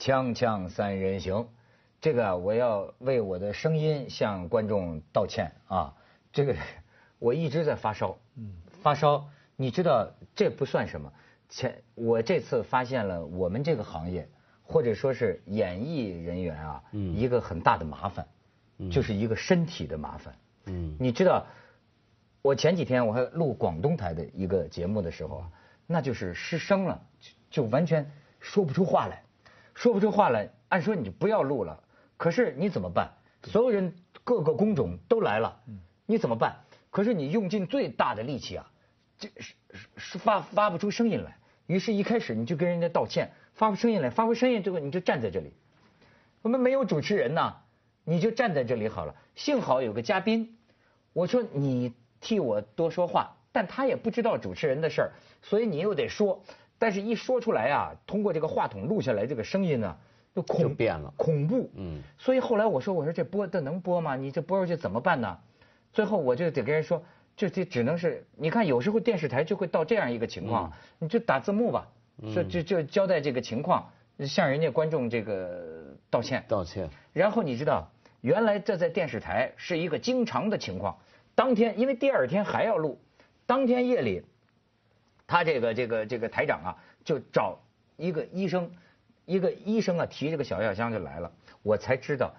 锵锵三人行，这个我要为我的声音向观众道歉啊！这个我一直在发烧，发烧，你知道这不算什么。前我这次发现了我们这个行业，或者说是演艺人员啊，一个很大的麻烦，就是一个身体的麻烦。嗯，你知道，我前几天我还录广东台的一个节目的时候啊，那就是失声了，就完全说不出话来。说不出话来，按说你就不要录了。可是你怎么办？所有人各个工种都来了，你怎么办？可是你用尽最大的力气啊，这是是发发不出声音来。于是，一开始你就跟人家道歉，发不声音来，发不声音之后你就站在这里。我们没有主持人呐，你就站在这里好了。幸好有个嘉宾，我说你替我多说话，但他也不知道主持人的事儿，所以你又得说。但是，一说出来啊，通过这个话筒录下来这个声音呢，就恐变了，恐怖。嗯。所以后来我说，我说这播这能播吗？你这播出去怎么办呢？最后我就得跟人说，这这只能是，你看有时候电视台就会到这样一个情况，你就打字幕吧，就就就交代这个情况，向人家观众这个道歉。道歉。然后你知道，原来这在电视台是一个经常的情况，当天因为第二天还要录，当天夜里。他这个这个这个台长啊，就找一个医生，一个医生啊提这个小药箱就来了，我才知道，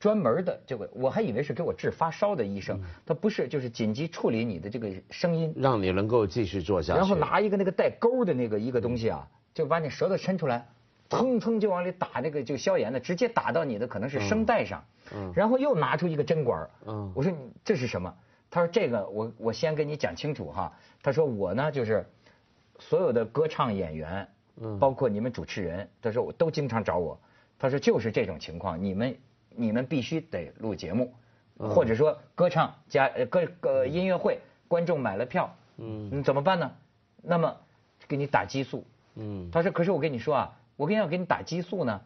专门的这个我还以为是给我治发烧的医生，他不是，就是紧急处理你的这个声音，让你能够继续做下去。然后拿一个那个带钩的那个一个东西啊，就把你舌头伸出来，蹭蹭就往里打那个就消炎的，直接打到你的可能是声带上，嗯。然后又拿出一个针管，嗯。我说你这是什么？他说这个我我先跟你讲清楚哈，他说我呢就是。所有的歌唱演员，嗯，包括你们主持人，他说我都经常找我，他说就是这种情况，你们你们必须得录节目，或者说歌唱加歌呃音乐会，观众买了票，嗯，你怎么办呢？那么给你打激素，嗯，他说可是我跟你说啊，我跟要给你打激素呢。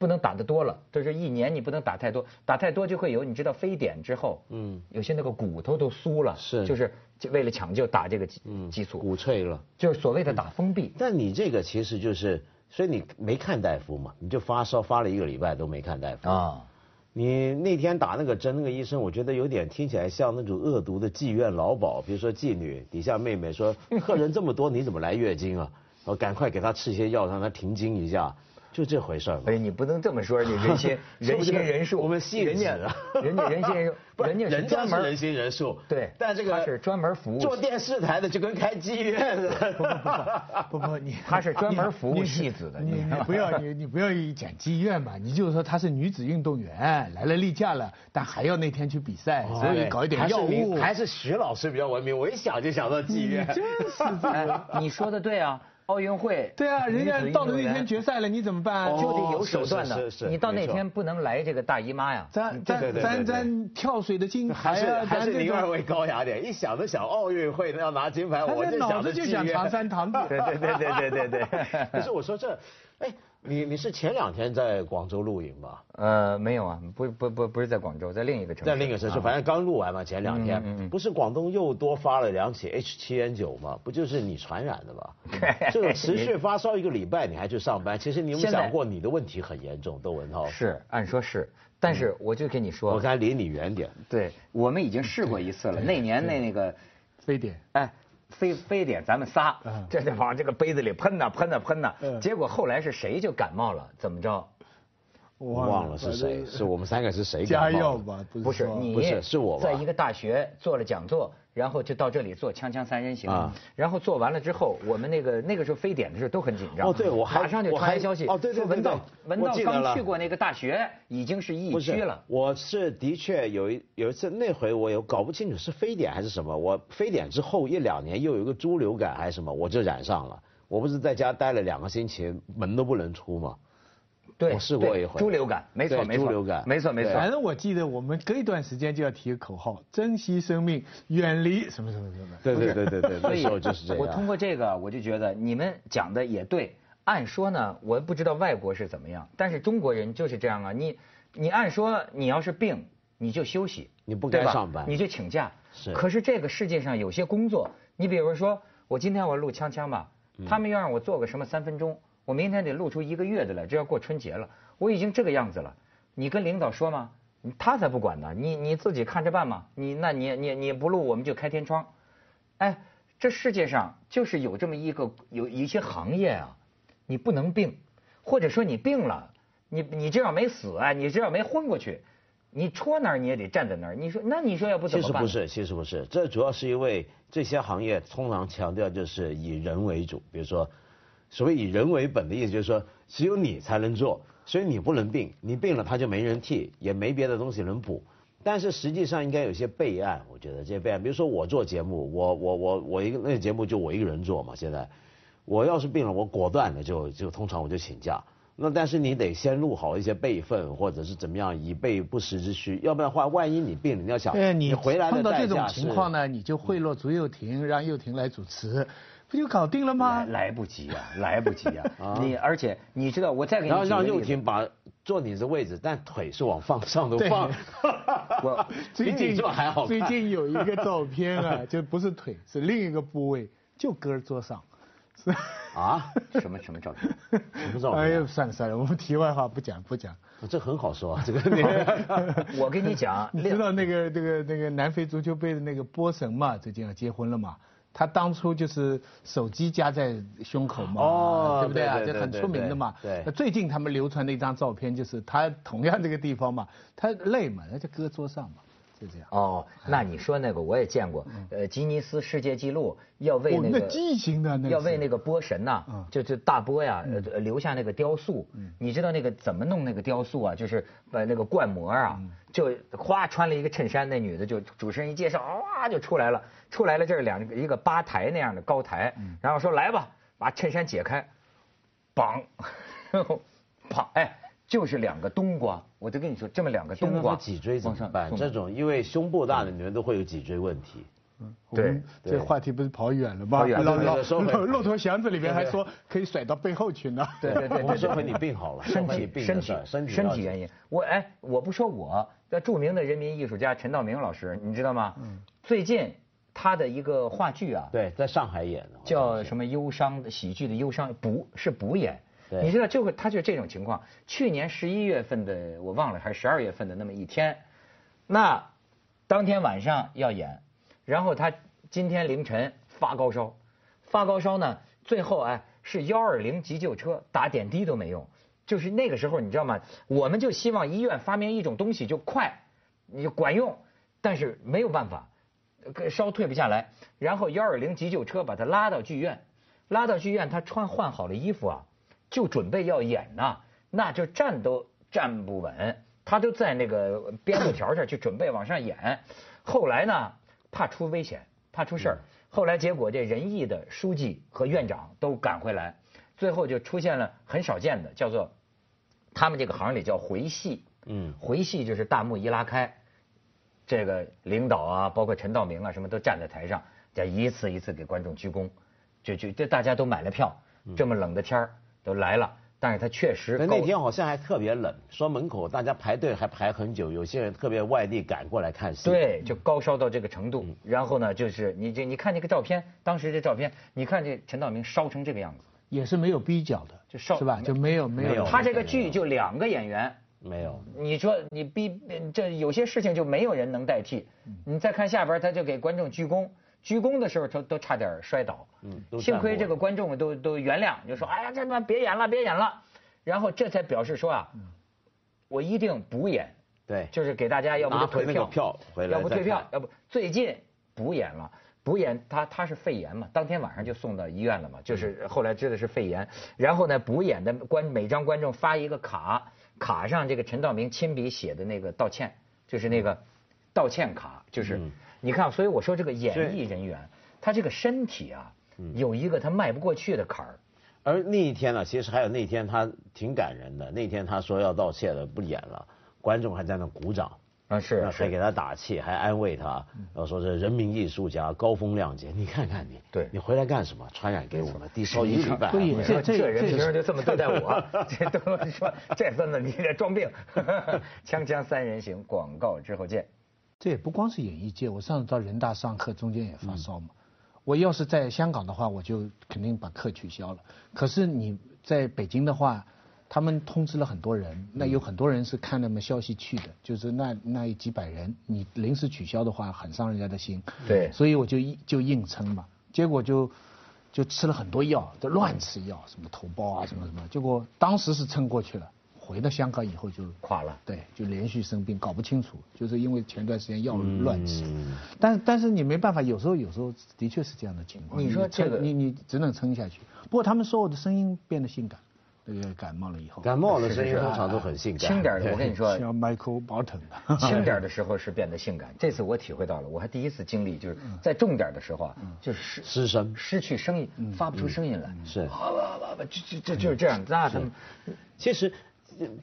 不能打得多了，就是一年你不能打太多，打太多就会有你知道非典之后，嗯，有些那个骨头都酥了，是，就是为了抢救打这个激素，骨脆了，就是所谓的打封闭。但你这个其实就是，所以你没看大夫嘛，你就发烧发了一个礼拜都没看大夫啊。你那天打那个针，那个医生我觉得有点听起来像那种恶毒的妓院老鸨，比如说妓女底下妹妹说客人这么多你怎么来月经啊？我赶快给他吃些药让他停经一下。就这回事儿哎，你不能这么说，你人心 人心人数，我们吸人家，人 家人心人数，人家人专门人心人数。对，但这个他是专门服务做电视台的，就跟开妓院似的。不不不 你他是专门服务戏子的。你你不要你你不要讲妓院嘛，你就是说她是女子运动员来了例假了，但还要那天去比赛，所以搞一点药物。还是徐老师比较文明，我一想就想到妓院。真是，你说的对啊。奥运会对啊，人家到了那天决赛了，你怎么办？就得有手段的。你到那天不能来这个大姨妈呀。咱咱咱咱跳水的金牌啊，还是您二位高雅点。一想着想奥运会要拿金牌，我这脑子就想长三 堂。对对对对对对对。可是我说这，哎。你你是前两天在广州录影吧？呃，没有啊，不不不不是在广州，在另一个城市。在另一个城市，反正刚录完嘛，前两天。不是广东又多发了两起 H 七 N 九吗？不就是你传染的吗？这个持续发烧一个礼拜，你还去上班？其实你有想过你的问题很严重，窦文涛。是，按说是，但是我就跟你说，我该离你远点。对，我们已经试过一次了，那年那那个非典，哎。非非得咱们仨，这得往这个杯子里喷呐喷呐喷呐，结果后来是谁就感冒了？怎么着？我忘了是谁，是我们三个是谁？加药吧，不是你，不是是我，在一个大学做了讲座。然后就到这里做锵锵三人行，然后做完了之后，我们那个那个时候非典的时候都很紧张。哦，对，我马上就传来消息，哦，对对对，文道文道刚去过那个大学，已经是疫区了。我是的确有一有一次那回我有搞不清楚是非典还是什么，我非典之后一两年又有一个猪流感还是什么，我就染上了。我不是在家待了两个星期，门都不能出吗？对，我试过一回猪流感，没错没错，猪流感，没错没错。反正我记得我们隔一段时间就要提个口号：珍惜生命，远离什么什么什么。对对对对对，那时候就是这样。我通过这个，我就觉得你们讲的也对。按说呢，我不知道外国是怎么样，但是中国人就是这样啊。你你按说你要是病，你就休息，你不该上班，你就请假。是。可是这个世界上有些工作，你比如说，我今天我录锵锵吧，他们要让我做个什么三分钟。我明天得录出一个月的来，这要过春节了，我已经这个样子了，你跟领导说吗？他才不管呢，你你自己看着办嘛。你那你你你不录，我们就开天窗。哎，这世界上就是有这么一个有一些行业啊，你不能病，或者说你病了，你你这要没死啊，你这要没昏过去，你戳哪儿你也得站在那儿。你说那你说要不怎么办？其实不是，其实不是，这主要是因为这些行业通常强调就是以人为主，比如说所谓以人为本的意思就是说只有你才能做。所以你不能病，你病了他就没人替，也没别的东西能补。但是实际上应该有些备案，我觉得这些备案，比如说我做节目，我我我我一个那个节目就我一个人做嘛。现在我要是病了，我果断的就就通常我就请假。那但是你得先录好一些备份，或者是怎么样以备不时之需。要不然的话，万一你病了，你要想你回来碰到这种情况呢，你就贿赂朱又廷，让又廷来主持。不就搞定了吗？来不及啊，来不及啊！你而且你知道，我再给你然后让右廷把坐你的位置，但腿是往放上头放。我最近 还好最近有一个照片啊，就不是腿，是另一个部位，就搁桌上。是啊？什么什么照片？什么照片？哎呀，算了算了，我们题外话不讲不讲。这很好说啊，这个。我跟你讲，你知道那个那个那个南非足球杯的那个波神嘛，最近要结婚了嘛？他当初就是手机夹在胸口嘛，对不对啊？这很出名的嘛。对。最近他们流传的一张照片，就是他同样这个地方嘛，他累嘛，他就搁桌上嘛。就这样哦，那你说那个我也见过，呃，吉尼斯世界纪录要为那个畸形的那要为那个波神呐，就就大波呀，留下那个雕塑。你知道那个怎么弄那个雕塑啊？就是把那个灌模啊，就哗穿了一个衬衫，那女的就主持人一介绍，哇就出来了，出来了这是两一个吧台那样的高台，然后说来吧，把衬衫解开，绑，绑，哎。就是两个冬瓜，我就跟你说，这么两个冬瓜，脊椎怎么办？这种因为胸部大的女人都会有脊椎问题。嗯，对，这话题不是跑远了吗？跑远了。骆驼祥子里面还说可以甩到背后去呢。对对对，说回你病好了，身体身体身体原因。我哎，我不说我，那著名的人民艺术家陈道明老师，你知道吗？嗯。最近他的一个话剧啊，对，在上海演的，叫什么忧伤的喜剧的忧伤，不是补演。你知道，就会他就这种情况。去年十一月份的，我忘了还是十二月份的那么一天，那当天晚上要演，然后他今天凌晨发高烧，发高烧呢，最后哎是幺二零急救车打点滴都没用，就是那个时候你知道吗？我们就希望医院发明一种东西就快，你管用，但是没有办法，烧退不下来，然后幺二零急救车把他拉到剧院，拉到剧院他穿换好了衣服啊。就准备要演呢，那就站都站不稳，他就在那个边路条上去准备往上演。后来呢，怕出危险，怕出事儿。后来结果这仁义的书记和院长都赶回来，最后就出现了很少见的，叫做他们这个行里叫回戏。嗯，回戏就是大幕一拉开，这个领导啊，包括陈道明啊，什么都站在台上，再一次一次给观众鞠躬，就就这大家都买了票，这么冷的天儿。都来了，但是他确实。那天好像还特别冷，说门口大家排队还排很久，有些人特别外地赶过来看戏。对，就高烧到这个程度。然后呢，就是你这你看这个照片，当时这照片，你看这陈道明烧成这个样子，也是没有逼角的，就烧是吧？就没有没有。他这个剧就两个演员，没有。你说你逼这有些事情就没有人能代替。你再看下边，他就给观众鞠躬。鞠躬的时候，都都差点摔倒。嗯，幸亏这个观众都都原谅，就说：“哎呀，这他妈别演了，别演了。”然后这才表示说啊，我一定补演。对，就是给大家要不就退票，票回来，要不退票，要不最近补演了，补演他他是肺炎嘛，当天晚上就送到医院了嘛，就是后来知道是肺炎。然后呢，补演的观每张观众发一个卡，卡上这个陈道明亲笔写的那个道歉，就是那个道歉卡，就是。你看，所以我说这个演艺人员，他这个身体啊，有一个他迈不过去的坎儿。而那一天呢，其实还有那天他挺感人的。那天他说要道歉了，不演了，观众还在那鼓掌啊，是还给他打气，还安慰他，然后说这人民艺术家高风亮节，你看看你，对你回来干什么？传染给我们，低烧一礼拜。对这这人平时就这么对待我，这都说这孙子你这装病。锵锵三人行，广告之后见。这也不光是演艺界，我上次到人大上课，中间也发烧嘛。我要是在香港的话，我就肯定把课取消了。可是你在北京的话，他们通知了很多人，那有很多人是看那么消息去的，就是那那几百人，你临时取消的话，很伤人家的心。对。所以我就就硬撑嘛，结果就就吃了很多药，就乱吃药，什么头孢啊，什么什么，结果当时是撑过去了。回到香港以后就垮了，对，就连续生病，搞不清楚，就是因为前段时间药乱吃。但但是你没办法，有时候有时候的确是这样的情况。你说这个，你你只能撑下去。不过他们说我的声音变得性感，那个感冒了以后。感冒的声音通常都很性感。轻点的，我跟你说。像 Michael Bolton。轻点的时候是变得性感，这次我体会到了，我还第一次经历，就是在重点的时候啊，就是失失声，失去声音，发不出声音来。是。好吧，好吧，就就就就是这样。那他们其实。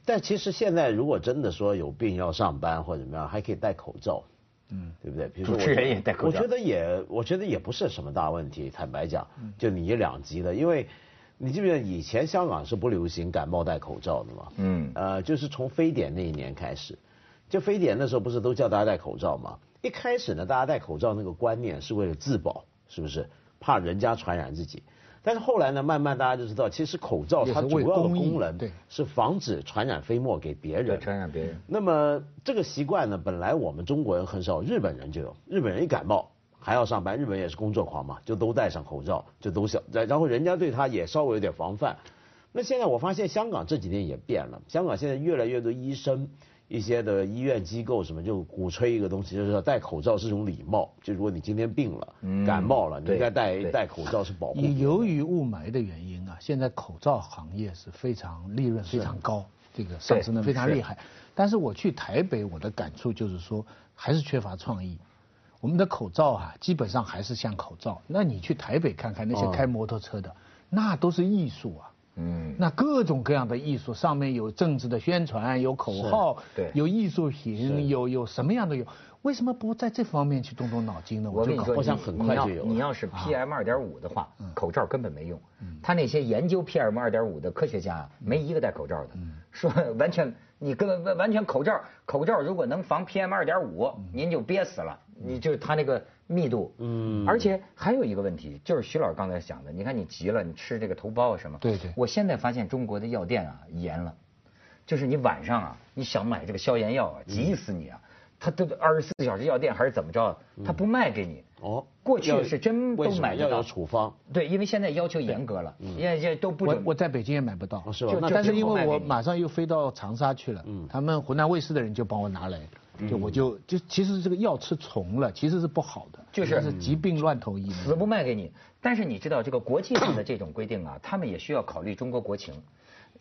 但其实现在如果真的说有病要上班或者怎么样，还可以戴口罩，嗯，对不对？主持人也戴口罩。我觉得也，我觉得也不是什么大问题。坦白讲，就你两级的，因为你记不记得以前香港是不流行感冒戴口罩的嘛？嗯，呃，就是从非典那一年开始，就非典那时候不是都叫大家戴口罩嘛？一开始呢，大家戴口罩那个观念是为了自保，是不是？怕人家传染自己。但是后来呢，慢慢大家就知道，其实口罩它主要的功能是防止传染飞沫给别人。传染别人。那么这个习惯呢，本来我们中国人很少，日本人就有。日本人一感冒还要上班，日本也是工作狂嘛，就都戴上口罩，就都小。然后人家对他也稍微有点防范。那现在我发现香港这几年也变了，香港现在越来越多医生。一些的医院机构什么就鼓吹一个东西，就是说戴口罩是种礼貌。就如果你今天病了、感冒了，你应该戴戴口罩是保护。由于雾霾的原因啊，现在口罩行业是非常利润非常高，这个上升的非常厉害。但是我去台北，我的感触就是说，还是缺乏创意。我们的口罩啊，基本上还是像口罩。那你去台北看看那些开摩托车的，那都是艺术啊。嗯，那各种各样的艺术，上面有政治的宣传，有口号，对，有艺术品，有有什么样的有？为什么不在这方面去动动脑筋呢？我跟你说，我想很快就有。你要是 PM 二点五的话，口罩根本没用。他那些研究 PM 二点五的科学家，没一个戴口罩的，说完全你根本完全口罩，口罩如果能防 PM 二点五，您就憋死了。你就他那个。密度，嗯，而且还有一个问题，就是徐老师刚才讲的，你看你急了，你吃这个头孢什么？对对。我现在发现中国的药店啊严了，就是你晚上啊，你想买这个消炎药啊，急死你啊，他都二十四小时药店还是怎么着？他不卖给你。哦。过去是真都买得到。要有处方。对，因为现在要求严格了，也也都不。我我在北京也买不到。是吧？但是因为我马上又飞到长沙去了，嗯，他们湖南卫视的人就帮我拿来。就我就就其实这个药吃重了，其实是不好的，就是疾病乱投医，死不卖给你。但是你知道这个国际上的这种规定啊，他们也需要考虑中国国情。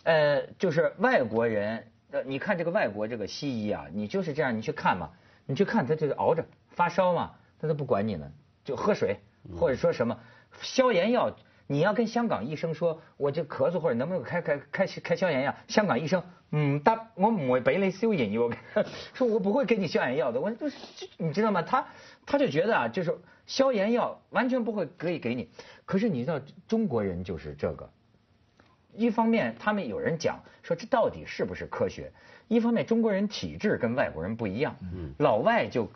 呃，就是外国人，呃，你看这个外国这个西医啊，你就是这样，你去看嘛，你去看他就是熬着发烧嘛，他都不管你呢，就喝水或者说什么消炎药。你要跟香港医生说，我这咳嗽或者能不能开开开开消炎药？香港医生，嗯，他我唔会俾你消炎药，说我不会给你消炎药的。我就是，你知道吗？他他就觉得啊，就是消炎药完全不会可以给你。可是你知道中国人就是这个，一方面他们有人讲说这到底是不是科学？一方面中国人体质跟外国人不一样，老外就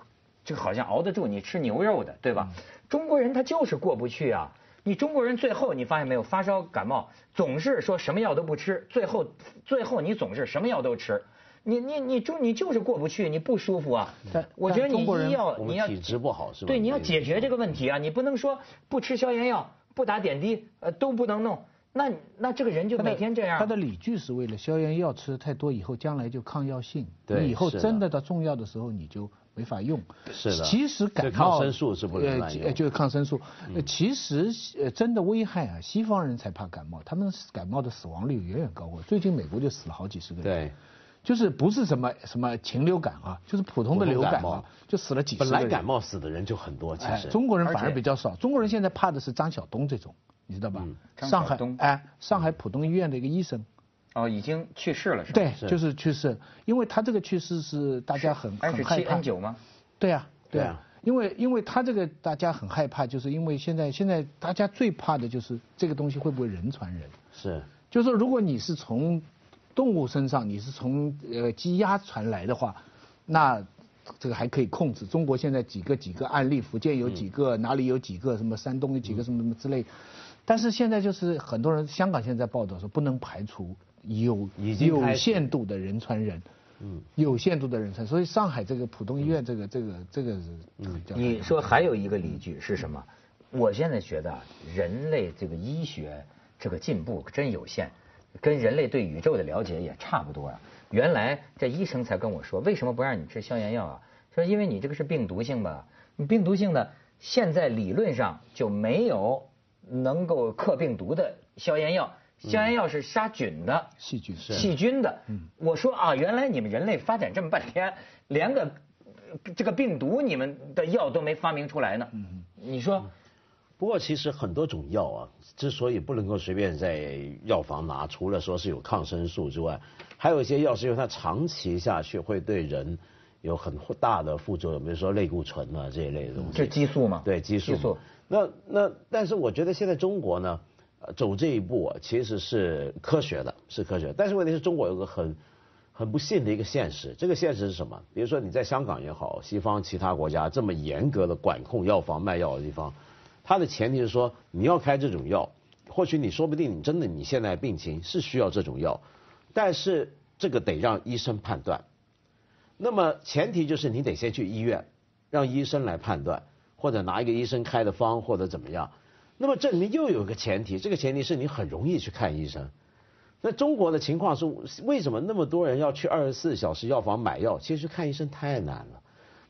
就好像熬得住你吃牛肉的，对吧？中国人他就是过不去啊。你中国人最后你发现没有，发烧感冒总是说什么药都不吃，最后最后你总是什么药都吃，你你你中你就是过不去，你不舒服啊。我觉得你医药你要体质不好是吧？对，你要解决这个问题啊，你不能说不吃消炎药、不打点滴，呃都不能弄，那那这个人就每天这样。他的理据是为了消炎药吃太多以后将来就抗药性，你以后真的到重要的时候你就。没法用，是的。其实感冒，抗生素是不能滥用。就是抗生素，其实呃真的危害啊，西方人才怕感冒，他们感冒的死亡率远远高过。最近美国就死了好几十个人。对，就是不是什么什么禽流感啊，就是普通的流感啊，就死了几十。本来感冒死的人就很多，其实。中国人反而比较少，中国人现在怕的是张晓东这种，你知道吧？上海哎，上海浦东医院的一个医生。哦，已经去世了是吧？对，就是去世，因为他这个去世是大家很很害怕。N 九吗？对啊，对啊，因为因为他这个大家很害怕，就是因为现在现在大家最怕的就是这个东西会不会人传人？是，就是说如果你是从动物身上，你是从呃鸡鸭传来的话，那这个还可以控制。中国现在几个几个案例，福建有几个，哪里有几个，什么山东有几个，什么什么之类。但是现在就是很多人，香港现在报道说不能排除有有限度的人传人，嗯，有限度的人传。所以上海这个浦东医院这个这个这个你说还有一个理据是什么？我现在觉得人类这个医学这个进步真有限，跟人类对宇宙的了解也差不多啊。原来这医生才跟我说，为什么不让你吃消炎药啊？说因为你这个是病毒性的，你病毒性的现在理论上就没有能够克病毒的消炎药，消炎药是杀菌的，细菌是细菌的。嗯，我说啊，原来你们人类发展这么半天，连个这个病毒你们的药都没发明出来呢。嗯，你说。不过其实很多种药啊，之所以不能够随便在药房拿，除了说是有抗生素之外，还有一些药是因为它长期下去会对人有很大的副作用，比如说类固醇啊这一类的东西。这激素嘛？对，激素。激素。那那但是我觉得现在中国呢，走这一步啊，其实是科学的，是科学。但是问题是中国有个很很不幸的一个现实，这个现实是什么？比如说你在香港也好，西方其他国家这么严格的管控药房卖药的地方。它的前提是说，你要开这种药，或许你说不定你真的你现在病情是需要这种药，但是这个得让医生判断。那么前提就是你得先去医院，让医生来判断，或者拿一个医生开的方或者怎么样。那么这里面又有个前提，这个前提是你很容易去看医生。那中国的情况是为什么那么多人要去二十四小时药房买药？其实看医生太难了。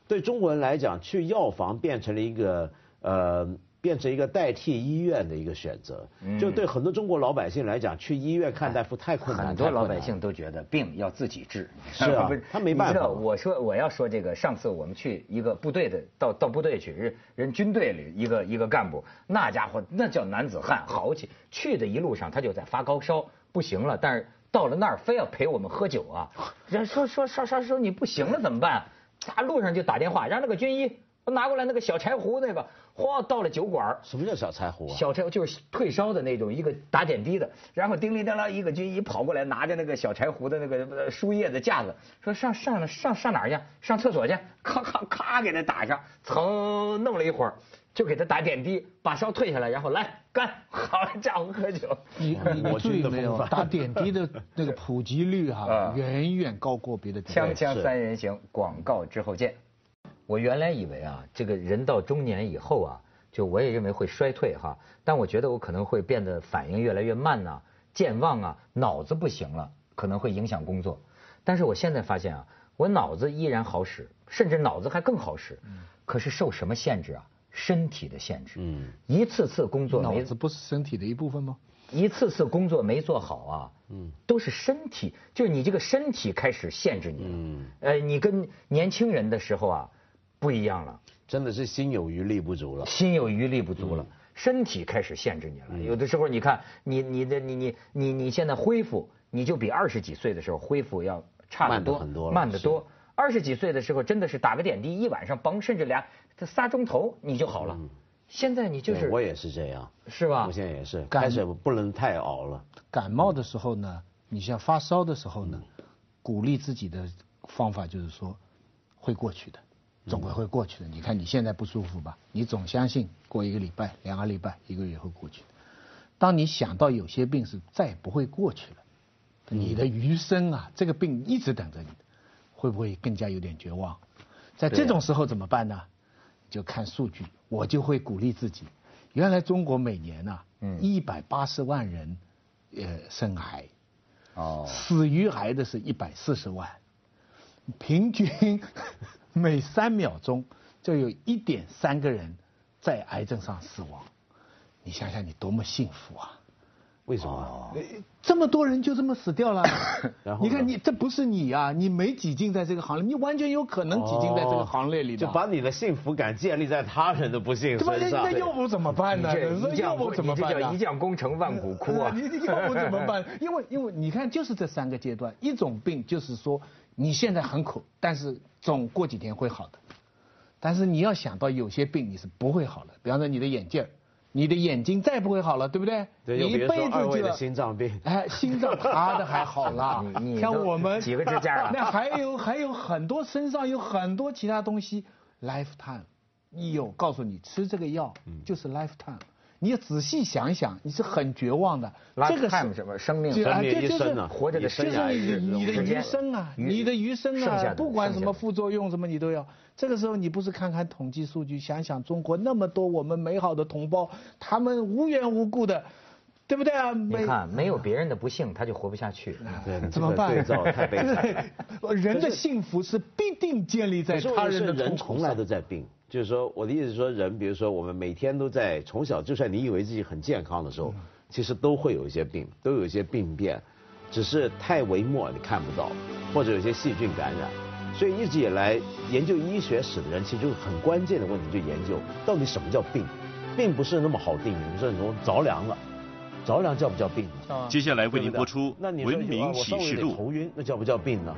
对中国人来讲，去药房变成了一个呃。变成一个代替医院的一个选择，就对很多中国老百姓来讲，去医院看大夫太困难。很多老百姓都觉得病要自己治，是啊，他没办法。我说我要说这个，上次我们去一个部队的，到到部队去，人人军队里一个一个干部，那家伙那叫男子汉豪气。去的一路上他就在发高烧，不行了，但是到了那儿非要陪我们喝酒啊。人说说说说说你不行了怎么办？他路上就打电话让那个军医拿过来那个小柴胡那个。哗，到了酒馆什么叫小柴胡啊？小柴胡就是退烧的那种，一个打点滴的。然后叮铃当啷，一个军医跑过来，拿着那个小柴胡的那个输液的架子，说上上上上哪儿去？上厕所去？咔咔咔，给他打上。噌，弄了一会儿，就给他打点滴，把烧退下来，然后来干，好家伙喝酒。你你注意没有？打点滴的那个普及率哈，远远高过别的。锵锵三人行，广告之后见。我原来以为啊，这个人到中年以后啊，就我也认为会衰退哈，但我觉得我可能会变得反应越来越慢呐，健忘啊，脑子不行了，可能会影响工作。但是我现在发现啊，我脑子依然好使，甚至脑子还更好使。嗯。可是受什么限制啊？身体的限制。嗯。一次次工作，脑子不是身体的一部分吗？一次次工作没做好啊，嗯，都是身体，就是你这个身体开始限制你了。嗯。呃，你跟年轻人的时候啊。不一样了，真的是心有余力不足了。心有余力不足了，身体开始限制你了。有的时候你看，你你的你你你你现在恢复，你就比二十几岁的时候恢复要差得多，很多，慢得多。二十几岁的时候真的是打个点滴，一晚上甭甚至俩这仨钟头你就好了。现在你就是我也是这样，是吧？我现在也是，开始不能太熬了。感冒的时候呢，你像发烧的时候呢，鼓励自己的方法就是说会过去的。总归会过去的。你看你现在不舒服吧？你总相信过一个礼拜、两个礼拜、一个月会过去。当你想到有些病是再也不会过去了，你的余生啊，这个病一直等着你，会不会更加有点绝望？在这种时候怎么办呢？就看数据，我就会鼓励自己。原来中国每年啊，一百八十万人呃生癌，哦，死于癌的是一百四十万，平均。每三秒钟就有一点三个人在癌症上死亡，你想想你多么幸福啊！为什么？这么多人就这么死掉了？然后你看你这不是你啊，你没挤进在这个行列，你完全有可能挤进在这个行列里的。就把你的幸福感建立在他人的不幸身上。那要不怎么办呢？要不怎么办？这叫一将功成万骨枯啊！你要不怎么办？因为因为你看，就是这三个阶段，一种病就是说你现在很苦，但是。总过几天会好的，但是你要想到有些病你是不会好的，比方说你的眼镜你的眼睛再不会好了，对不对？对，一辈子就的心脏病。哎，心脏他的还好啦，像我们几个支架 那还有还有很多身上有很多其他东西，lifetime，你有告诉你吃这个药就是 lifetime。你仔细想想，你是很绝望的。这个是什么？生命生命一生啊，活着的生涯就是你的余生啊，你的余生啊，不管什么副作用什么，你都要。这个时候，你不是看看统计数据，想想中国那么多我们美好的同胞，他们无缘无故的，对不对啊？你看，没有别人的不幸，他就活不下去。怎么办？对照太悲惨。人的幸福是必定建立在他人的人从来都在病。就是说，我的意思是说，人，比如说，我们每天都在从小，就算你以为自己很健康的时候，其实都会有一些病，都有一些病变，只是太微末你看不到，或者有些细菌感染。所以一直以来研究医学史的人，其实就很关键的问题，就研究到底什么叫病，并不是那么好定义。你说你说着凉了，着凉叫不叫病？接下来为您播出《文明启示录》。头晕，那叫不叫病呢？